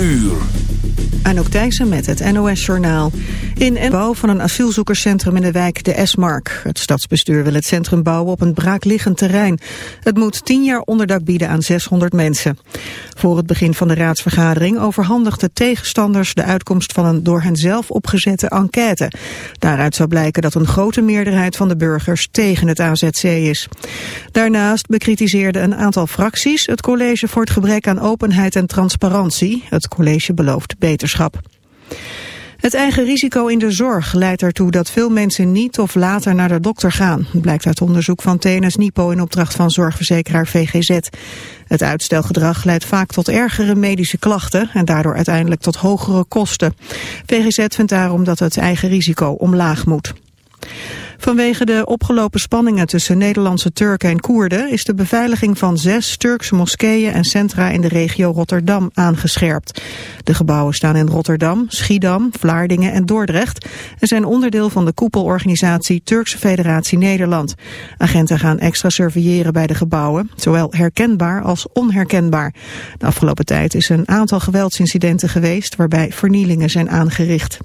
uur. Anouk Thijssen met het NOS-journaal. In bouw van een asielzoekerscentrum in de wijk de Esmark. Het stadsbestuur wil het centrum bouwen op een braakliggend terrein. Het moet tien jaar onderdak bieden aan 600 mensen. Voor het begin van de raadsvergadering overhandigden tegenstanders de uitkomst van een door hen zelf opgezette enquête. Daaruit zou blijken dat een grote meerderheid van de burgers tegen het AZC is. Daarnaast bekritiseerde een aantal fracties het college voor het gebrek aan openheid en transparantie. Het college belooft beterschap. Het eigen risico in de zorg leidt ertoe dat veel mensen niet of later naar de dokter gaan. Blijkt uit onderzoek van TNS Nipo in opdracht van zorgverzekeraar VGZ. Het uitstelgedrag leidt vaak tot ergere medische klachten en daardoor uiteindelijk tot hogere kosten. VGZ vindt daarom dat het eigen risico omlaag moet. Vanwege de opgelopen spanningen tussen Nederlandse Turken en Koerden is de beveiliging van zes Turkse moskeeën en centra in de regio Rotterdam aangescherpt. De gebouwen staan in Rotterdam, Schiedam, Vlaardingen en Dordrecht en zijn onderdeel van de koepelorganisatie Turkse Federatie Nederland. Agenten gaan extra surveilleren bij de gebouwen, zowel herkenbaar als onherkenbaar. De afgelopen tijd is een aantal geweldsincidenten geweest waarbij vernielingen zijn aangericht.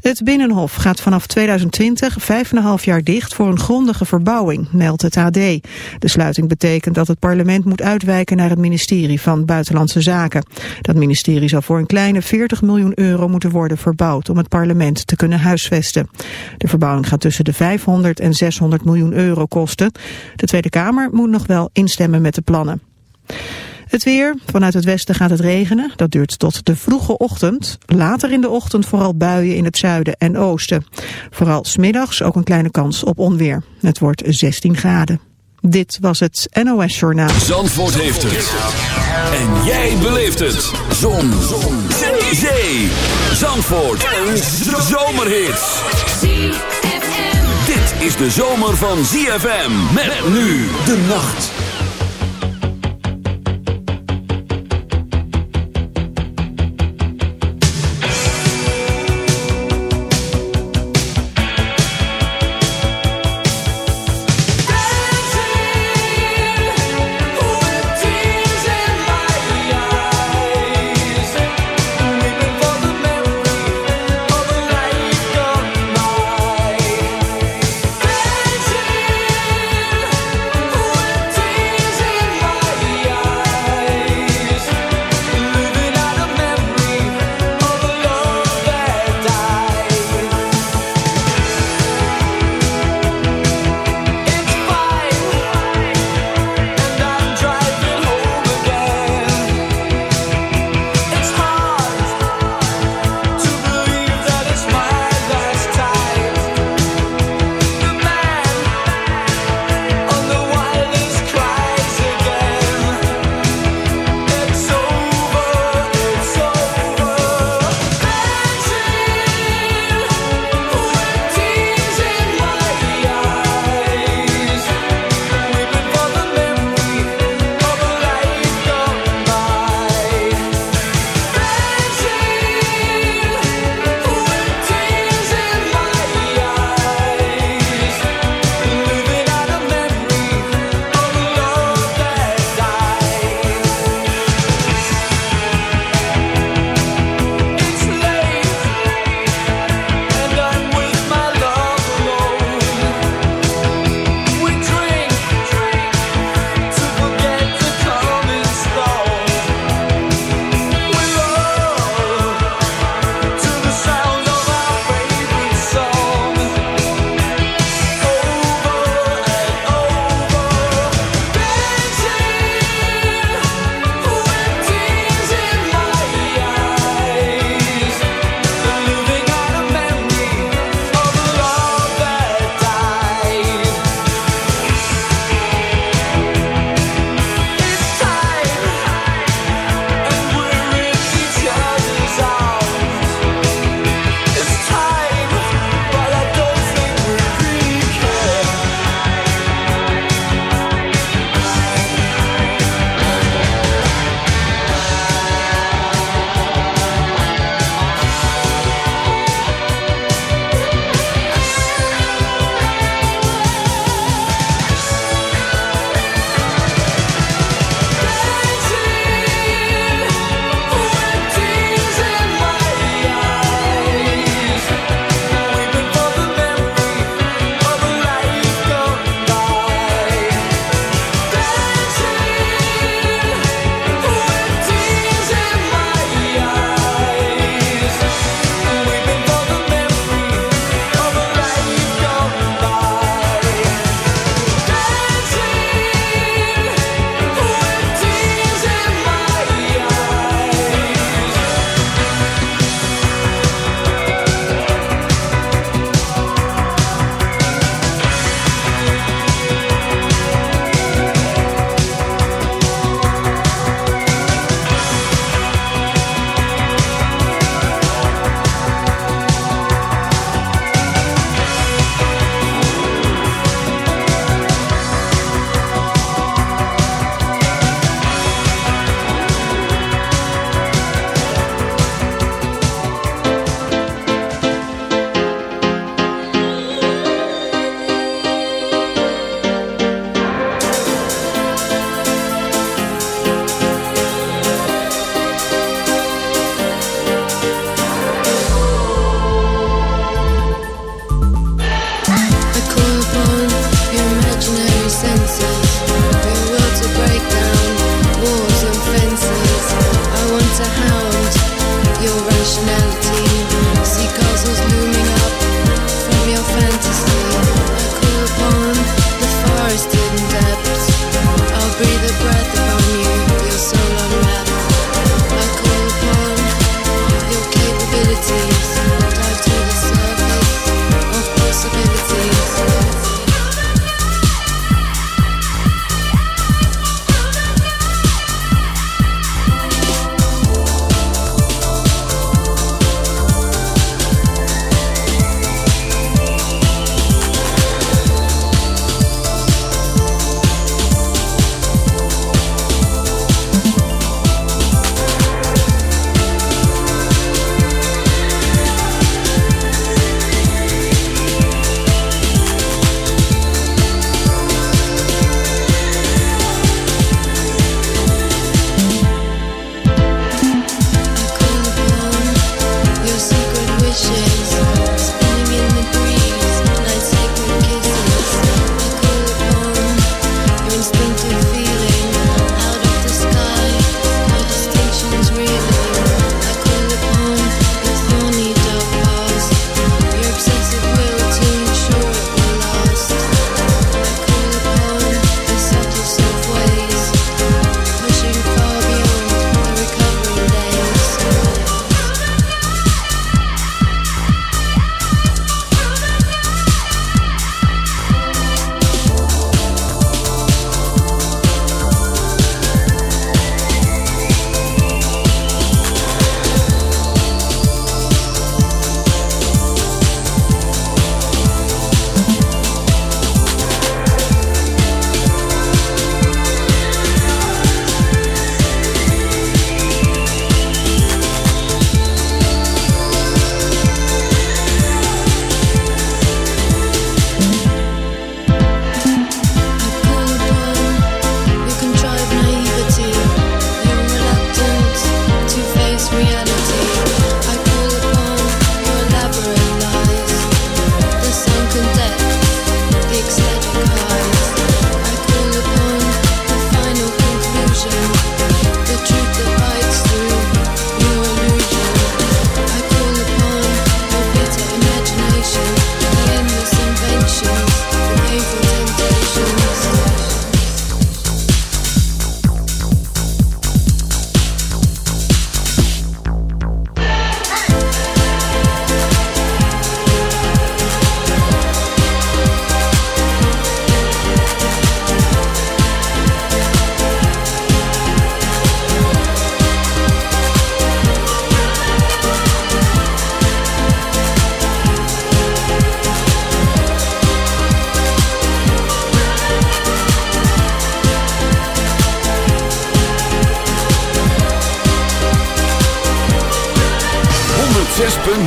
Het Binnenhof gaat vanaf 2020 vijf en een half jaar dicht voor een grondige verbouwing, meldt het AD. De sluiting betekent dat het parlement moet uitwijken naar het ministerie van Buitenlandse Zaken. Dat ministerie zal voor een kleine 40 miljoen euro moeten worden verbouwd om het parlement te kunnen huisvesten. De verbouwing gaat tussen de 500 en 600 miljoen euro kosten. De Tweede Kamer moet nog wel instemmen met de plannen. Het weer. Vanuit het westen gaat het regenen. Dat duurt tot de vroege ochtend. Later in de ochtend vooral buien in het zuiden en oosten. Vooral smiddags ook een kleine kans op onweer. Het wordt 16 graden. Dit was het NOS Journaal. Zandvoort heeft het. En jij beleeft het. Zon. Zon. Zee. Zandvoort. Een zomerhit. Dit is de zomer van ZFM. Met nu de nacht.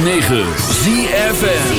ZFN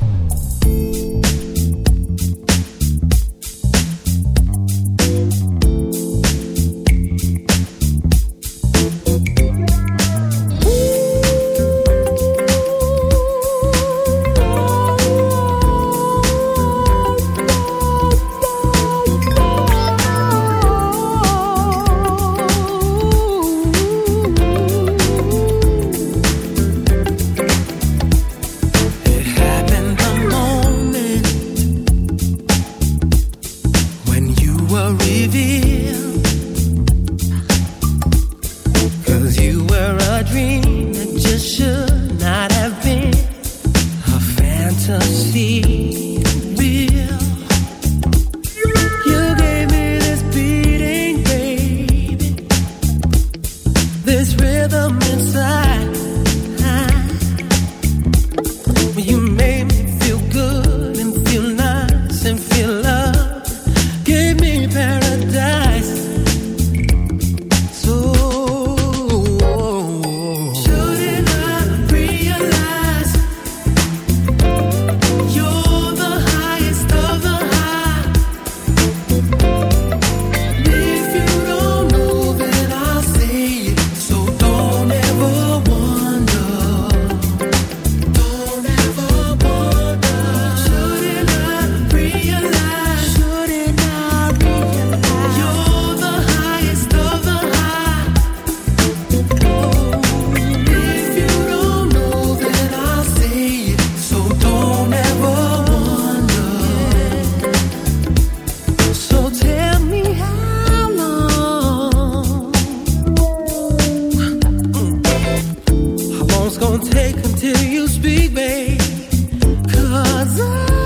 It's gonna take until you speak, babe. Cause I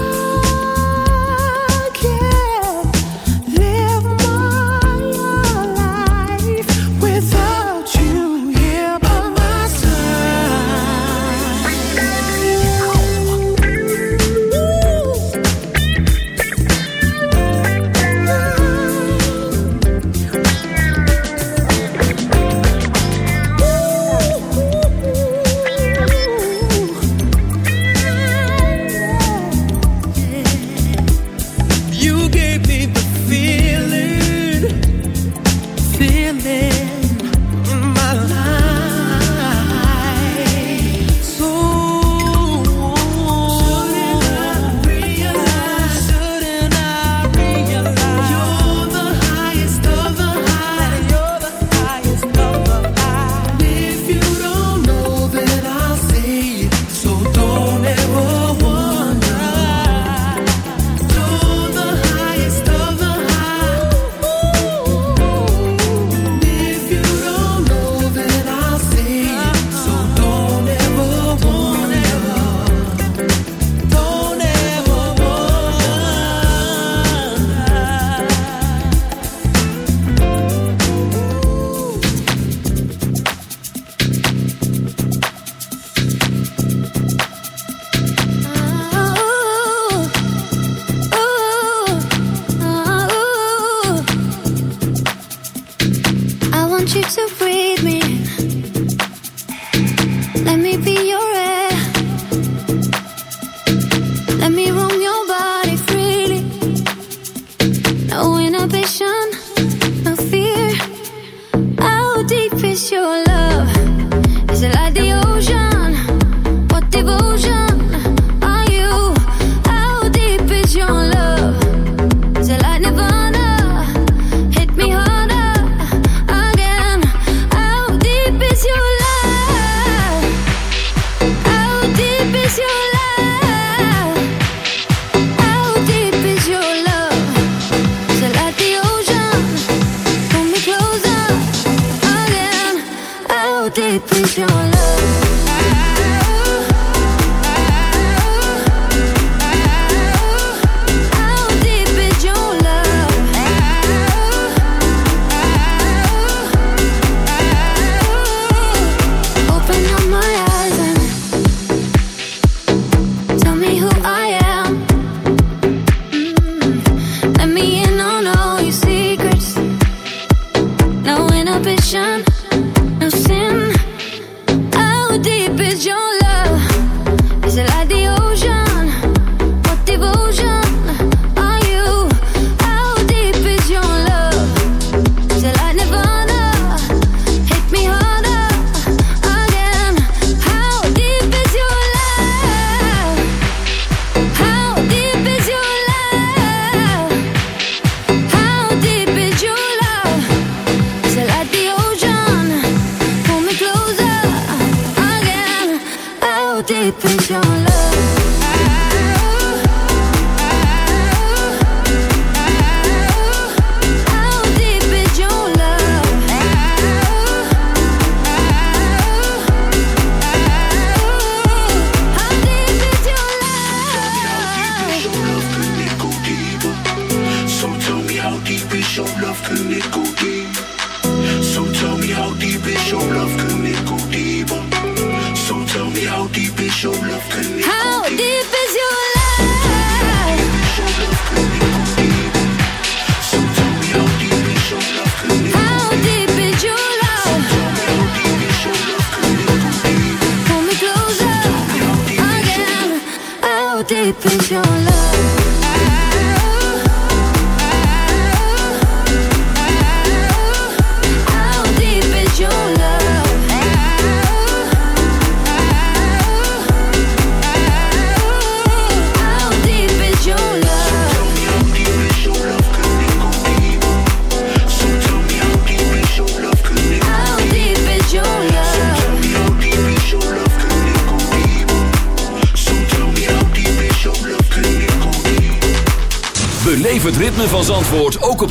I'll be.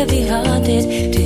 heavy hearted.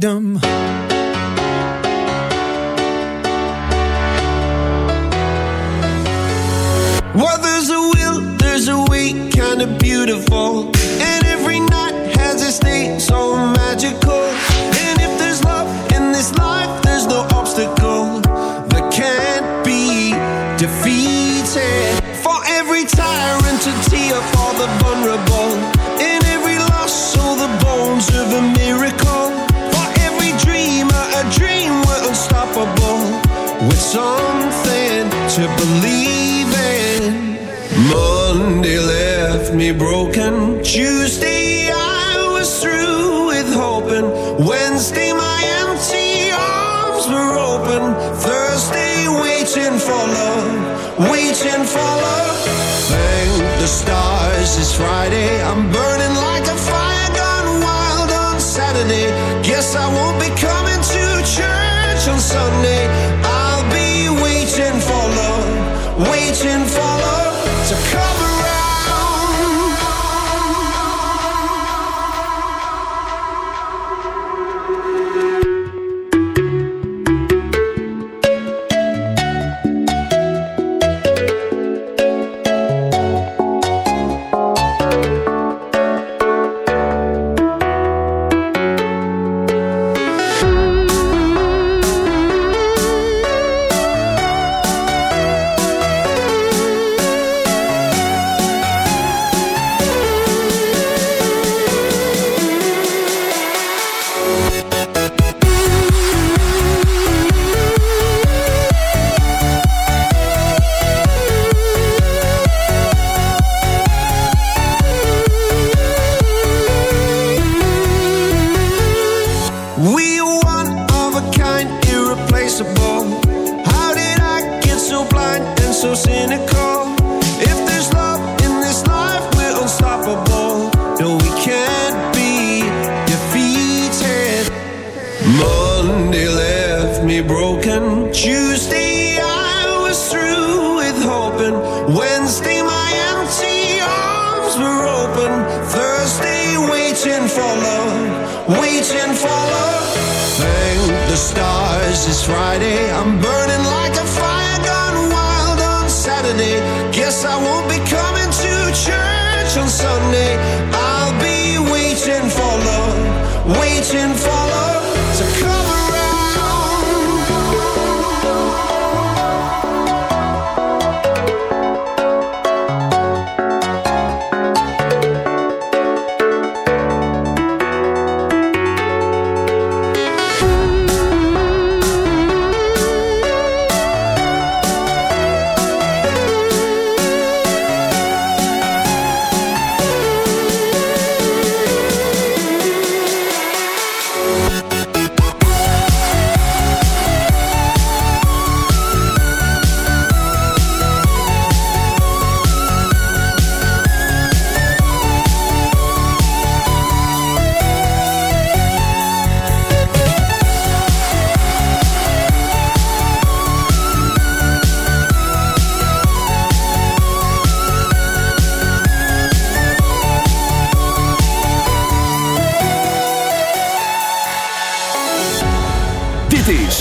freedom. Well, there's a will, there's a way, kind of beautiful. And every night has its day, so magical. And if there's love in this life, there's no obstacle that can't be defeated. For every tyrant to tear for the vulnerable. something to believe in. Monday left me broken. Tuesday